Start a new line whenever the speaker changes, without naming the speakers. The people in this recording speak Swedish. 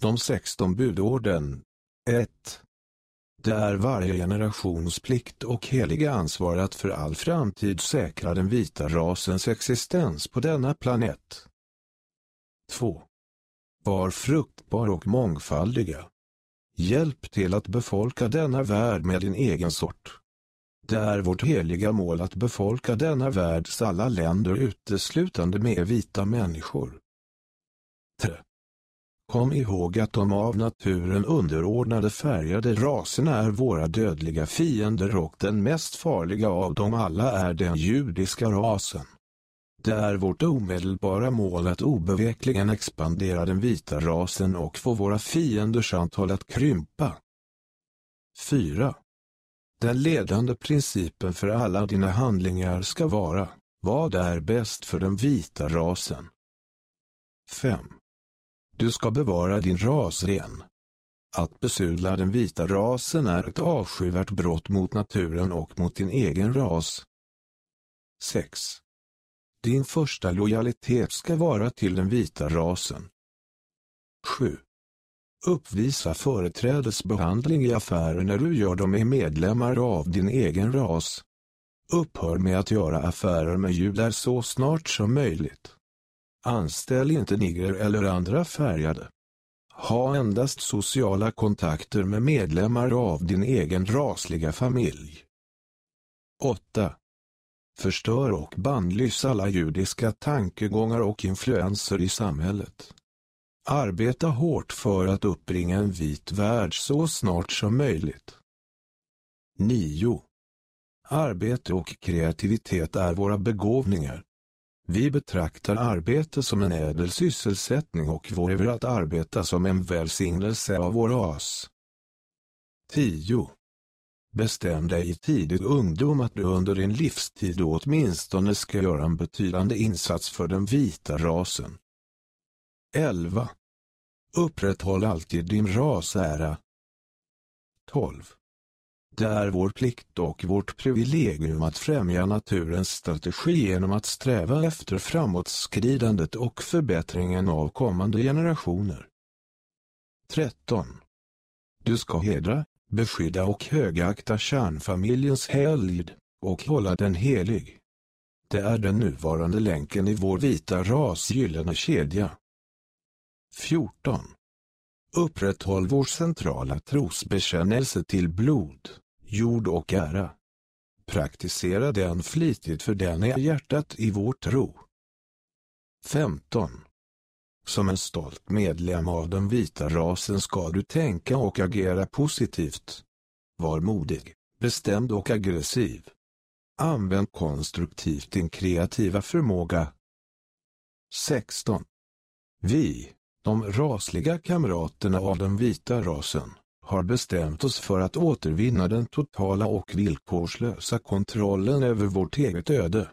De 16 budorden 1. Det är varje generations plikt och heliga ansvar att för all framtid säkra den vita rasens existens på denna planet. 2. Var fruktbar och mångfaldiga. Hjälp till att befolka denna värld med din egen sort. Det är vårt heliga mål att befolka denna världs alla länder uteslutande med vita människor. 3. Kom ihåg att de av naturen underordnade färgade raserna är våra dödliga fiender och den mest farliga av dem alla är den judiska rasen. Det är vårt omedelbara mål att obevekligen expandera den vita rasen och få våra fienders antal att krympa. 4. Den ledande principen för alla dina handlingar ska vara, vad är bäst för den vita rasen? 5. Du ska bevara din ras ren. Att besudla den vita rasen är ett avskyvärt brott mot naturen och mot din egen ras. 6. Din första lojalitet ska vara till den vita rasen. 7. Uppvisa företrädesbehandling i affärer när du gör dem med medlemmar av din egen ras. Upphör med att göra affärer med judar så snart som möjligt. Anställ inte nigger eller andra färgade. Ha endast sociala kontakter med medlemmar av din egen rasliga familj. 8. Förstör och bannlys alla judiska tankegångar och influenser i samhället. Arbeta hårt för att uppbringa en vit värld så snart som möjligt. 9. Arbete och kreativitet är våra begåvningar. Vi betraktar arbete som en ädel sysselsättning och vågar att arbeta som en välsignelse av vår ras. 10. Bestäm dig i tidig ungdom att du under din livstid åtminstone ska göra en betydande insats för den vita rasen. 11. Upprätthåll alltid din rasära. 12. Det är vår plikt och vårt privilegium att främja naturens strategi genom att sträva efter framåtskridandet och förbättringen av kommande generationer. 13. Du ska hedra, beskydda och högakta kärnfamiljens helgd och hålla den helig. Det är den nuvarande länken i vår vita ras gyllene kedja. 14. Upprätthåll vår centrala trosbekännelse till blod, jord och ära. Praktisera den flitigt för den är hjärtat i vår tro. 15. Som en stolt medlem av den vita rasen ska du tänka och agera positivt. Var modig, bestämd och aggressiv. Använd konstruktivt din kreativa förmåga. 16. Vi, de rasliga kamraterna av den vita rasen, har bestämt oss för att återvinna den totala och villkorslösa kontrollen över vårt eget öde.